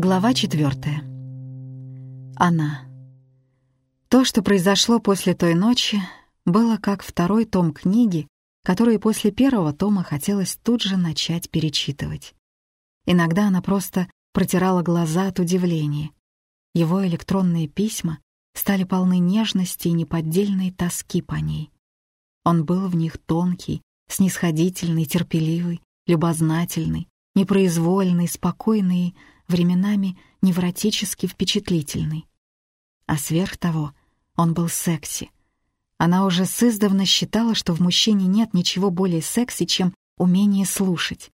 Глава четвертая. Она. То, что произошло после той ночи, было как второй том книги, которую после первого тома хотелось тут же начать перечитывать. Иногда она просто протирала глаза от удивления. Его электронные письма стали полны нежности и неподдельной тоски по ней. Он был в них тонкий, снисходительный, терпеливый, любознательный, непроизвольный, спокойный временами невротически впечатлительный. А сверх того, он был секси. Она уже с издавна считала, что в мужчине нет ничего более секси, чем умение слушать.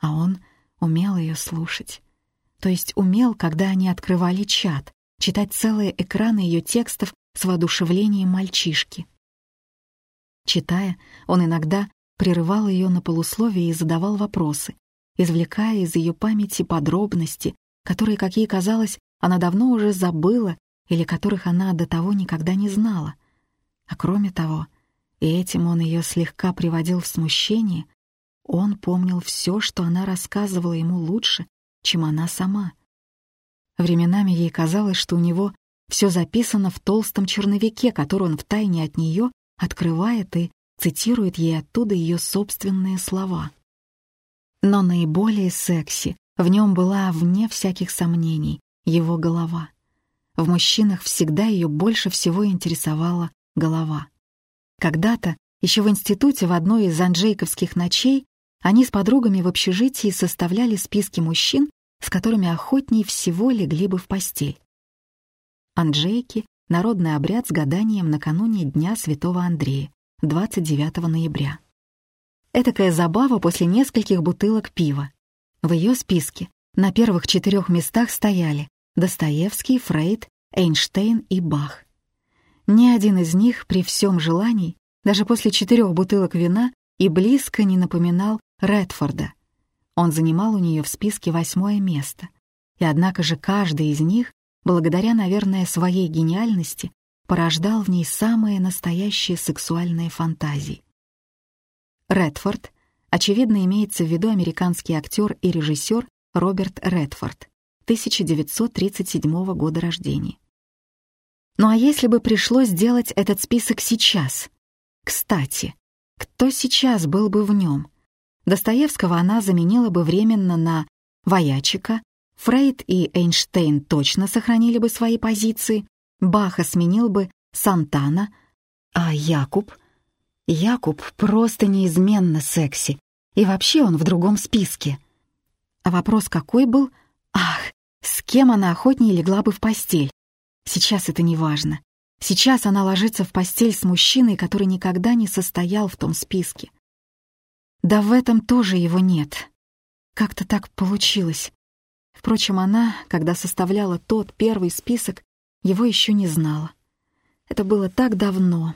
А он умел ее слушать. То есть умел, когда они открывали чат, читать целые экраны ее текстов с воодушевлением мальчишки. Читая, он иногда прерывал ее на полусловие и задавал вопросы, извлекая из ее памяти подробности, которые, как ей казалось, она давно уже забыла или которых она до того никогда не знала. А кроме того, и этим он ее слегка приводил в смущение, он помнил все, что она рассказывала ему лучше, чем она сама. Временами ей казалось, что у него все записано в толстом черновике, который он втайне от нее открывает и цитирует ей оттуда ее собственные слова. Но наиболее секси в нем была, вне всяких сомнений, его голова. В мужчинах всегда ее больше всего интересовала голова. Когда-то, еще в институте в одной из анжейковских ночей, они с подругами в общежитии составляли списки мужчин, с которыми охотнее всего легли бы в постель. Анжейки — народный обряд с гаданием накануне Дня Святого Андрея, 29 ноября. Этакая забава после нескольких бутылок пива. В ее списке на первых четырех местах стояли Достоевский, Фрейд, Эйнштейн и Бах. Ни один из них при всем желании, даже после четырех бутылок вина, и близко не напоминал Редфорда. Он занимал у нее в списке восьмое место. И однако же каждый из них, благодаря, наверное, своей гениальности, порождал в ней самые настоящие сексуальные фантазии. Редфорд, очевидно, имеется в виду американский актер и режиссер Роберт Редфорд, 1937 года рождения. Ну а если бы пришлось сделать этот список сейчас? Кстати, кто сейчас был бы в нем? Достоевского она заменила бы временно на Воячика, Фрейд и Эйнштейн точно сохранили бы свои позиции, Баха сменил бы Сантана, а Якуб — Якуб просто неизменно секси, и вообще он в другом списке. А вопрос какой был? Ах, с кем она охотнее легла бы в постель? Сейчас это не важно. Сейчас она ложится в постель с мужчиной, который никогда не состоял в том списке. Да в этом тоже его нет. Как-то так получилось. Впрочем, она, когда составляла тот первый список, его еще не знала. Это было так давно,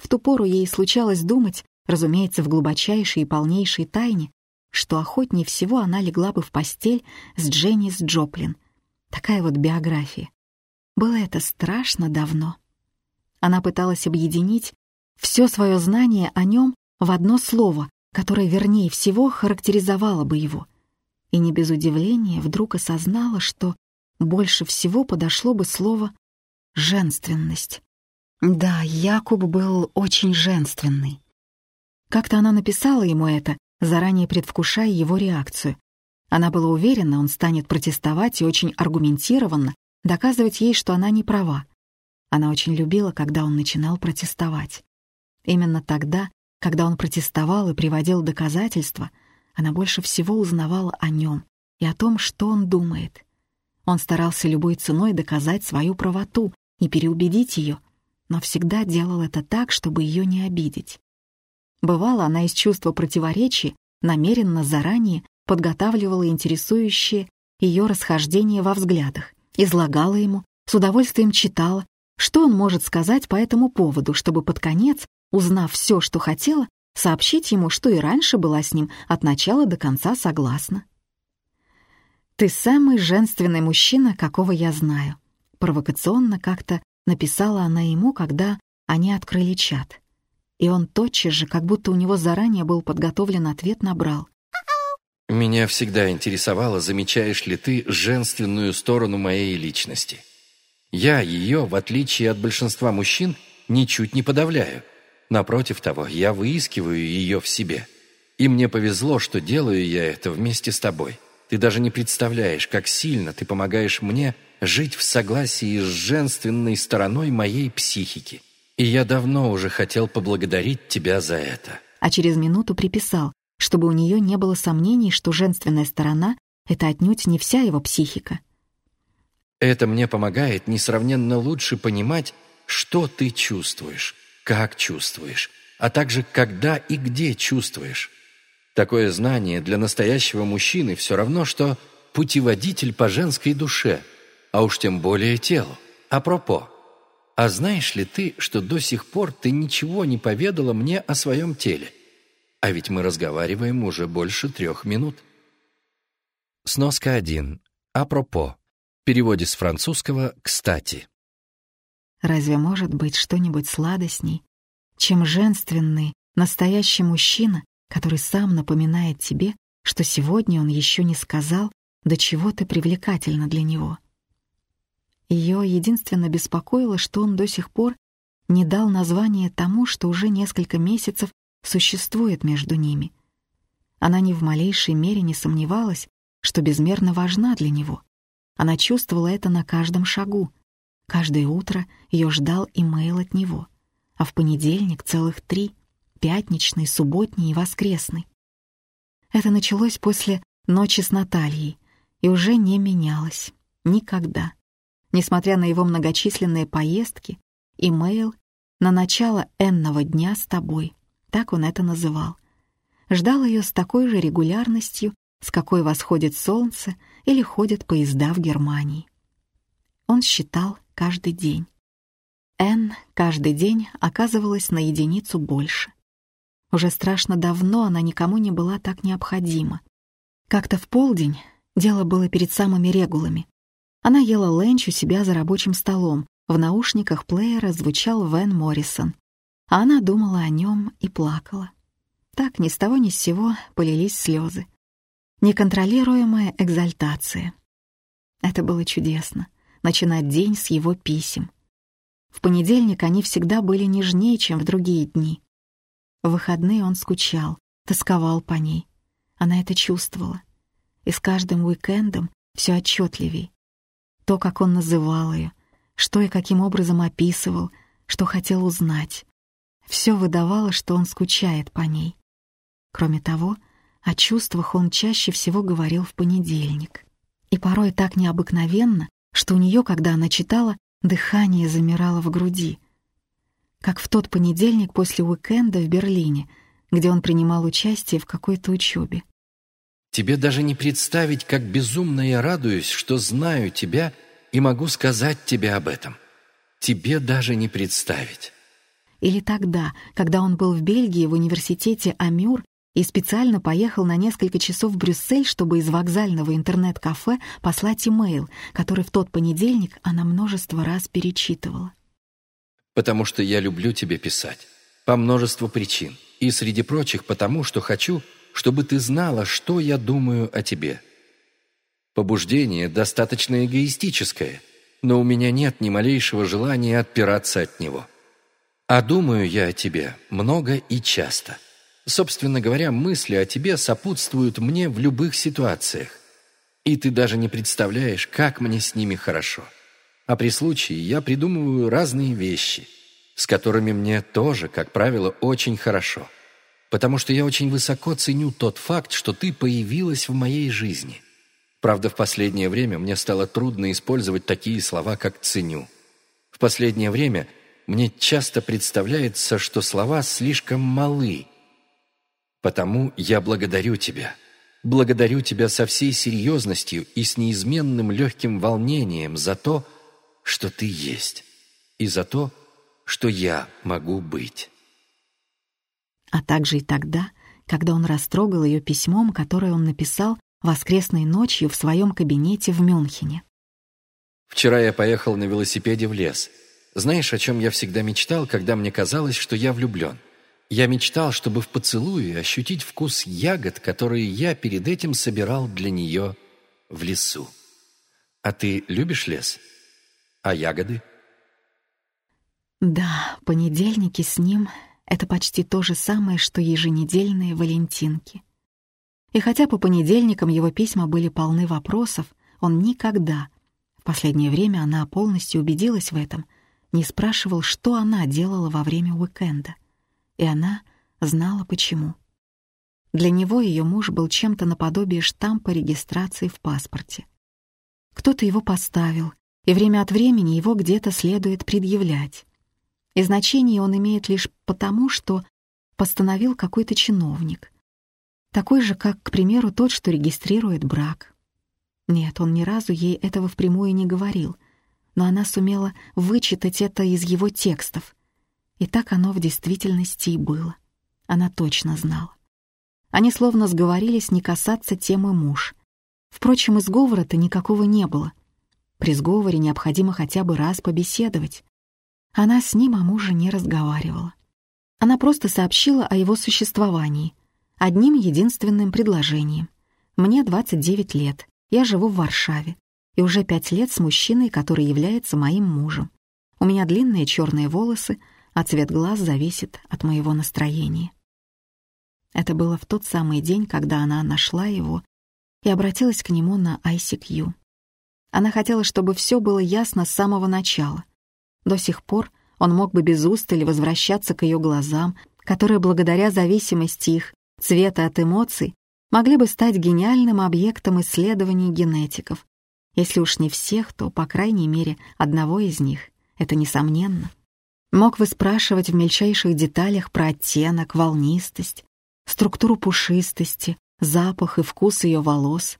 в ту пору ей случалось думать, разумеется, в глубочайшей и полнейшей тайне, что охотнее всего она легла бы в постель с Дженнис Джоплин. Такая вот биография. Было это страшно давно. Она пыталась объединить все свое знание о нем в одно слово, которое вернее всего характеризовало бы его. И не без удивления вдруг осознала, что больше всего подошло бы слово «женственность». Да, Якуб был очень женственный. Как-то она написала ему это, заранее предвкушая его реакцию. Она была уверена, он станет протестовать и очень аргументированно доказывать ей, что она не права. Она очень любила, когда он начинал протестовать. Именно тогда, когда он протестовал и приводил доказательства, она больше всего узнавала о нем и о том, что он думает. Он старался любой ценой доказать свою правоту и переубедить ее, но всегда делал это так, чтобы ее не обидеть. Бывало, она из чувства противоречий намеренно заранее подготавливала интересующие ее расхождения во взглядах, излагала ему, с удовольствием читала, что он может сказать по этому поводу, чтобы под конец, узнав все, что хотела, сообщить ему, что и раньше была с ним от начала до конца согласна. «Ты самый женственный мужчина, какого я знаю», провокационно как-то написала она ему, когда они открыли чат. И он тотчас же, как будто у него заранее был подготовлен ответ, набрал. Меня всегда интересовало, замечаешь ли ты женственную сторону моей личности. Я ее, в отличие от большинства мужчин, ничуть не подавляю. Напротив того, я выискиваю ее в себе. И мне повезло, что делаю я это вместе с тобой. Ты даже не представляешь, как сильно ты помогаешь мне жить в согласии с женственной стороной моей психики. И я давно уже хотел поблагодарить тебя за это. А через минуту приписал, чтобы у нее не было сомнений, что женственная сторона — это отнюдь не вся его психика. Это мне помогает несравненно лучше понимать, что ты чувствуешь, как чувствуешь, а также когда и где чувствуешь. Такое знание для настоящего мужчины все равно, что путеводитель по женской душе, а уж тем более телу. Апропо, а знаешь ли ты, что до сих пор ты ничего не поведала мне о своем теле? А ведь мы разговариваем уже больше трех минут. Сноска 1. Апропо. В переводе с французского «кстати». Разве может быть что-нибудь сладостней, чем женственный, настоящий мужчина, который сам напоминает тебе, что сегодня он еще не сказал, до чего ты привлекательна для него? Ее единственно беспокоило, что он до сих пор не дал название тому, что уже несколько месяцев существует между ними. Она ни в малейшей мере не сомневалась, что безмерно важна для него. Она чувствовала это на каждом шагу. Каждое утро ее ждал имейл от него, а в понедельник целых три — пятничный, субботний и воскресный. Это началось после ночи с Натальей и уже не менялось. Никогда. Несмотря на его многочисленные поездки, имейл на начало энного дня с тобой — так он это называл. Ждал ее с такой же регулярностью, с какой восходит солнце или ходят поезда в Германии. Он считал каждый день. Н каждый день оказывалась на единицу больше. Уже страшно давно она никому не была так необходима. Как-то в полдень, дело было перед самыми регулами, она ела ленч у себя за рабочим столом, в наушниках плеера звучал Вен Моррисон, а она думала о нем и плакала. Так ни с того ни с сего полились слезы. Неконтролируемая экзальтация. Это было чудесно — начинать день с его писем. В понедельник они всегда были нежнее, чем в другие дни. В выходные он скучал, тосковал по ней. Она это чувствовала. И с каждым уикендом все отчетливей. То, как он называл ее, что и каким образом описывал, что хотел узнать. Все выдавало, что он скучает по ней. Кроме того, о чувствах он чаще всего говорил в понедельник. И порой так необыкновенно, что у нее, когда она читала, дыхание замирало в груди. Как в тот понедельник после уикенда в Берлине, где он принимал участие в какой-то учебе. «Тебе даже не представить, как безумно я радуюсь, что знаю тебя и могу сказать тебе об этом. Тебе даже не представить». Или тогда, когда он был в Бельгии в университете Амюр и специально поехал на несколько часов в Брюссель, чтобы из вокзального интернет-кафе послать имейл, который в тот понедельник она множество раз перечитывала. «Потому что я люблю тебе писать. По множеству причин. И среди прочих потому, что хочу, чтобы ты знала, что я думаю о тебе. Побуждение достаточно эгоистическое, но у меня нет ни малейшего желания отпираться от него». А думаю я о тебе много и часто. Собственно говоря, мысли о тебе сопутствуют мне в любых ситуациях. И ты даже не представляешь, как мне с ними хорошо. А при случае я придумываю разные вещи, с которыми мне тоже, как правило, очень хорошо. Потому что я очень высоко ценю тот факт, что ты появилась в моей жизни. Правда, в последнее время мне стало трудно использовать такие слова, как «ценю». В последнее время – мне часто представляется, что слова слишком малы. Потому я благодарю тебя. Благодарю тебя со всей серьезностью и с неизменным легким волнением за то, что ты есть, и за то, что я могу быть. А также и тогда, когда он растрогал ее письмом, которое он написал воскресной ночью в своем кабинете в Мюнхене. «Вчера я поехал на велосипеде в лес. Знаешь, о чем я всегда мечтал, когда мне казалось, что я влюблен? Я мечтал, чтобы в поцелуе ощутить вкус ягод, которые я перед этим собирал для нее в лесу. А ты любишь лес? А ягоды? Да, понедельники с ним — это почти то же самое, что еженедельные валентинки. И хотя по понедельникам его письма были полны вопросов, он никогда, в последнее время она полностью убедилась в этом, не спрашивал, что она делала во время уикенда. И она знала почему. Для него ее муж был чем-то наподобие штампа регистрации в паспорте. Кто-то его поставил, и время от времени его где-то следует предъявлять. И значение он имеет лишь потому, что постановил какой-то чиновник. Такой же, как, к примеру, тот, что регистрирует брак. Нет, он ни разу ей этого впрямую не говорил, но она сумела вычитать это из его текстов. И так оно в действительности и было. Она точно знала. Они словно сговорились не касаться темы муж. Впрочем, изговора-то никакого не было. При сговоре необходимо хотя бы раз побеседовать. Она с ним о муже не разговаривала. Она просто сообщила о его существовании, одним единственным предложением. «Мне 29 лет, я живу в Варшаве, и уже пять лет с мужчиной, который является моим мужем. У меня длинные черные волосы, а цвет глаз зависит от моего настроения». Это было в тот самый день, когда она нашла его и обратилась к нему на ICQ. Она хотела, чтобы все было ясно с самого начала. До сих пор он мог бы без устали возвращаться к ее глазам, которые благодаря зависимости их цвета от эмоций могли бы стать гениальным объектом исследований генетиков. Если уж не всех, то, по крайней мере, одного из них. Это несомненно. Мог выспрашивать в мельчайших деталях про оттенок, волнистость, структуру пушистости, запах и вкус ее волос,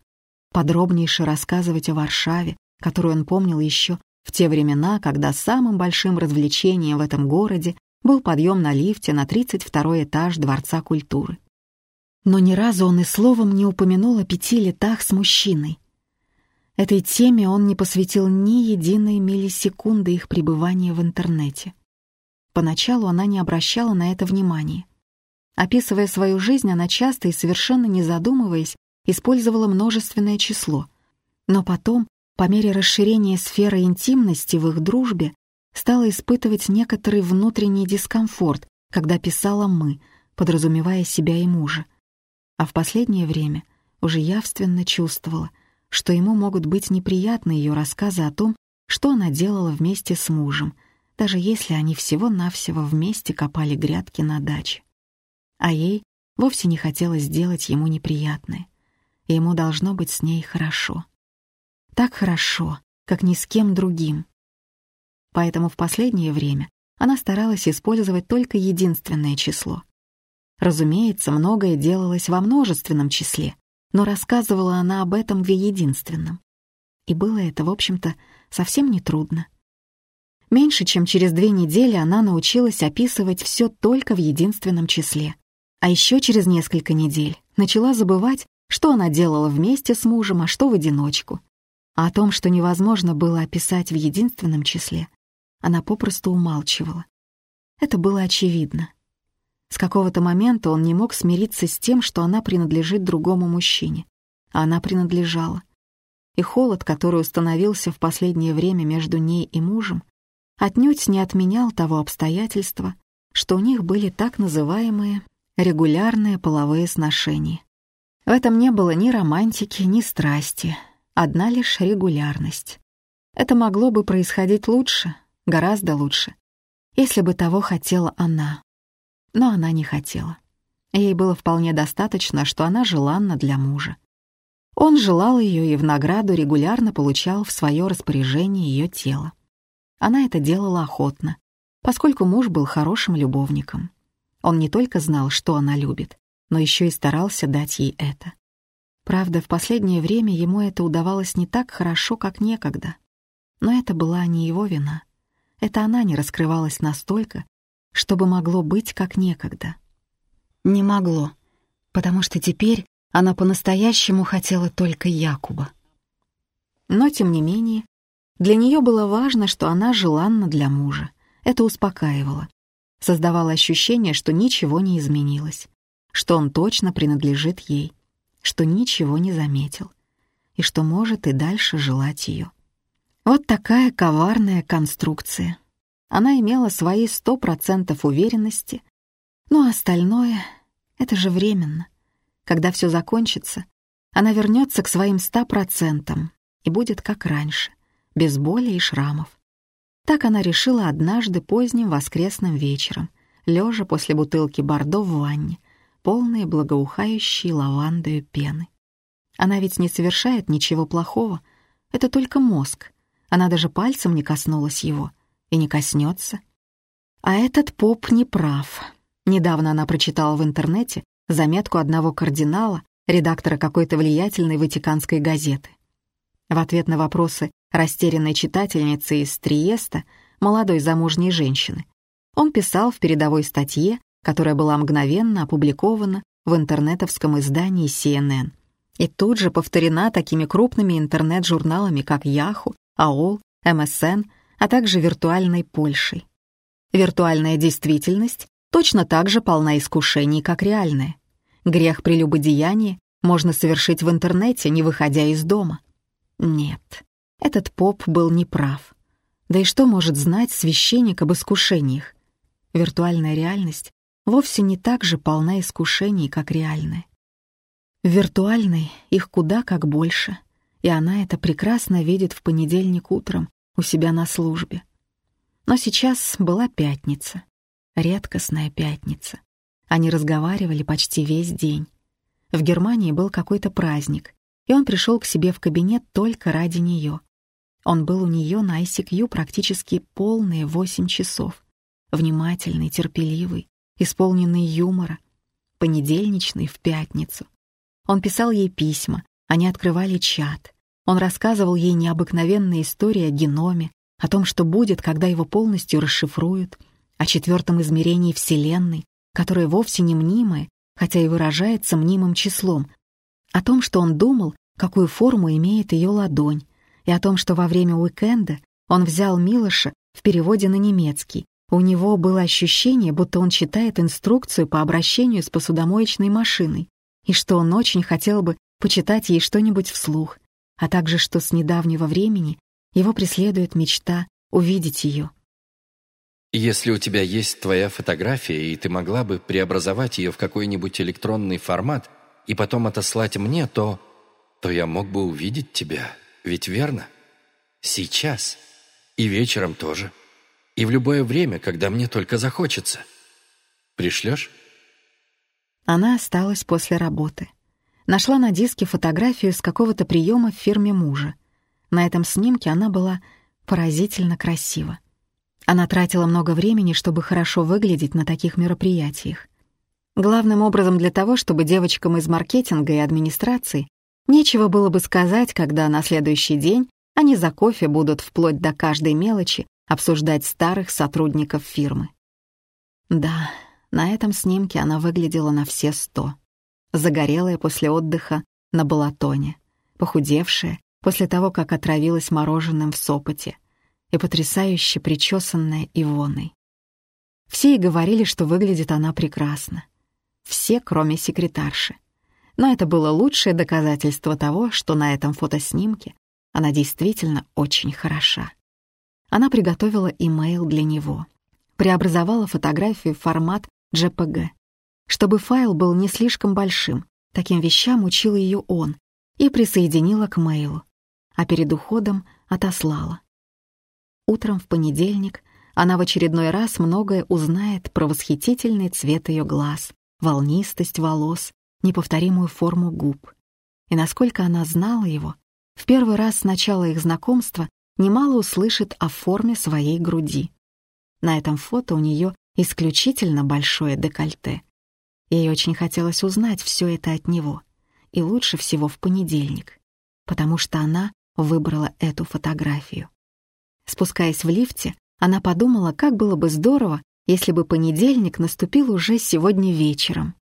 подробнейше рассказывать о Варшаве, которую он помнил еще в те времена, когда самым большим развлечением в этом городе был подъем на лифте на 32 этаж Дворца культуры. Но ни разу он и словом не упомянул о пяти летах с мужчиной. Этой теме он не посвятил ни единой миллисекунды их пребывания в интернете. Поначалу она не обращала на это внимания. Описывая свою жизнь, она часто и совершенно не задумываясь использовала множественное число. Но потом, по мере расширения сферы интимности в их дружбе, стала испытывать некоторый внутренний дискомфорт, когда писала «мы», подразумевая себя и мужа. А в последнее время уже явственно чувствовала, что ему могут быть неприятны ее рассказы о том, что она делала вместе с мужем, даже если они всего-навсего вместе копали грядки на даче. А ей вовсе не хотелось сделать ему неприятное ему должно быть с ней хорошо. Так хорошо, как ни с кем другим. Поэтому в последнее время она старалась использовать только единственное число. Разумеется, многое делалось во множественном числе, но рассказывала она об этом в единственном. И было это, в общем-то, совсем нетрудно. Меньше чем через две недели она научилась описывать все только в единственном числе. А еще через несколько недель начала забывать, что она делала вместе с мужем, а что в одиночку. А о том, что невозможно было описать в единственном числе, она попросту умалчивала. Это было очевидно. С какого-то момента он не мог смириться с тем, что она принадлежит другому мужчине, а она принадлежала. И холод, который установился в последнее время между ней и мужем, отнюдь не отменял того обстоятельства, что у них были так называемые регулярные половые сношения. В этом не было ни романтики, ни страсти, одна лишь регулярность. Это могло бы происходить лучше, гораздо лучше, если бы того хотела она. Но она не хотела. Ей было вполне достаточно, что она желанна для мужа. Он желал ее и в награду регулярно получал в свое распоряжение ее тело. Она это делала охотно, поскольку муж был хорошим любовником. Он не только знал, что она любит, но еще и старался дать ей это. Правда, в последнее время ему это удавалось не так хорошо, как некогда. Но это была не его вина. Это она не раскрывалась настолько, чтобы могло быть как некогда. Не могло, потому что теперь она по-настоящему хотела только Якуба. Но, тем не менее, для нее было важно, что она желанна для мужа. Это успокаивало. создавало ощущение, что ничего не изменилось, что он точно принадлежит ей, что ничего не заметил и что может и дальше желать ее. Вот такая коварная конструкция. Она имела свои сто процентов уверенности, но остальное — это же временно. Когда все закончится, она вернется к своим ста процентам и будет как раньше, без боли и шрамов. Так она решила однажды поздним воскресным вечером, лежа после бутылки бордо в ванне, полной благоухающей лавандою пены. Она ведь не совершает ничего плохого, это только мозг. Она даже пальцем не коснулась его и не коснется. А этот поп не прав. Недавно она прочитала в интернете заметку одного кардинала, редактора какой-то влиятельной ватиканской газеты. В ответ на вопросы растерянной читательницы из Триеста, молодой замужней женщины, он писал в передовой статье, которая была мгновенно опубликована в интернетовском издании CNN и тут же повторена такими крупными интернет-журналами, как Yahoo, AOL, MSN, а также виртуальной Польшей. Виртуальная действительность точно так же полна искушений, как реальная. Грех прелюбодеяния можно совершить в интернете, не выходя из дома. Нет, этот поп был неправ. Да и что может знать священник об искушениях? Виртуальная реальность вовсе не так же полна искушений, как реальная. В виртуальной их куда как больше, и она это прекрасно видит в понедельник утром у себя на службе. Но сейчас была пятница, редкостная пятница. Они разговаривали почти весь день. В Германии был какой-то праздник, и он пришел к себе в кабинет только ради нее. Он был у нее на ICQ практически полные восемь часов. Внимательный, терпеливый, исполненный юмора. Понедельничный в пятницу. Он писал ей письма, они открывали чат. Он рассказывал ей необыкновенные истории о геноме, о том, что будет, когда его полностью расшифруют, о четвертом измерении Вселенной, которое вовсе не мнимое, хотя и выражается мнимым числом, о том, что он думал, какую форму имеет ее ладонь, и о том, что во время уикенда он взял Милоша в переводе на немецкий. У него было ощущение, будто он читает инструкцию по обращению с посудомоечной машиной, и что он очень хотел бы почитать ей что-нибудь вслух, а также что с недавнего времени его преследует мечта увидеть ее. Если у тебя есть твоя фотография, и ты могла бы преобразовать ее в какой-нибудь электронный формат и потом отослать мне, то... то я мог бы увидеть тебя, ведь верно? Сейчас. И вечером тоже. И в любое время, когда мне только захочется. Пришлешь? Она осталась после работы. Нашла на диске фотографию с какого-то приема в фирме мужа. На этом снимке она была поразительно красива. Она тратила много времени, чтобы хорошо выглядеть на таких мероприятиях. Главным образом для того, чтобы девочкам из маркетинга и администрации нечего было бы сказать, когда на следующий день они за кофе будут вплоть до каждой мелочи обсуждать старых сотрудников фирмы. Да, на этом снимке она выглядела на все сто. Загорелая после отдыха на Балатоне, похудевшая после того, как отравилась мороженым в Сопоте, и потрясающе причесанная Ивоной. Все и говорили, что выглядит она прекрасно. Все, кроме секретарши. Но это было лучшее доказательство того, что на этом фотоснимке она действительно очень хороша. Она приготовила имейл для него, преобразовала фотографию в формат JPG, чтобы файл был не слишком большим, таким вещам учил ее он, и присоединила к мейлу, а перед уходом отослала. Утром в понедельник она в очередной раз многое узнает про восхитительный цвет ее глаз, волнистость волос, неповторимую форму губ. И насколько она знала его, в первый раз с начала их знакомства немало услышит о форме своей груди. На этом фото у нее исключительно большое декольте. Ей очень хотелось узнать все это от него, и лучше всего в понедельник, потому что она выбрала эту фотографию. Спускаясь в лифте, она подумала, как было бы здорово, если бы понедельник наступил уже сегодня вечером.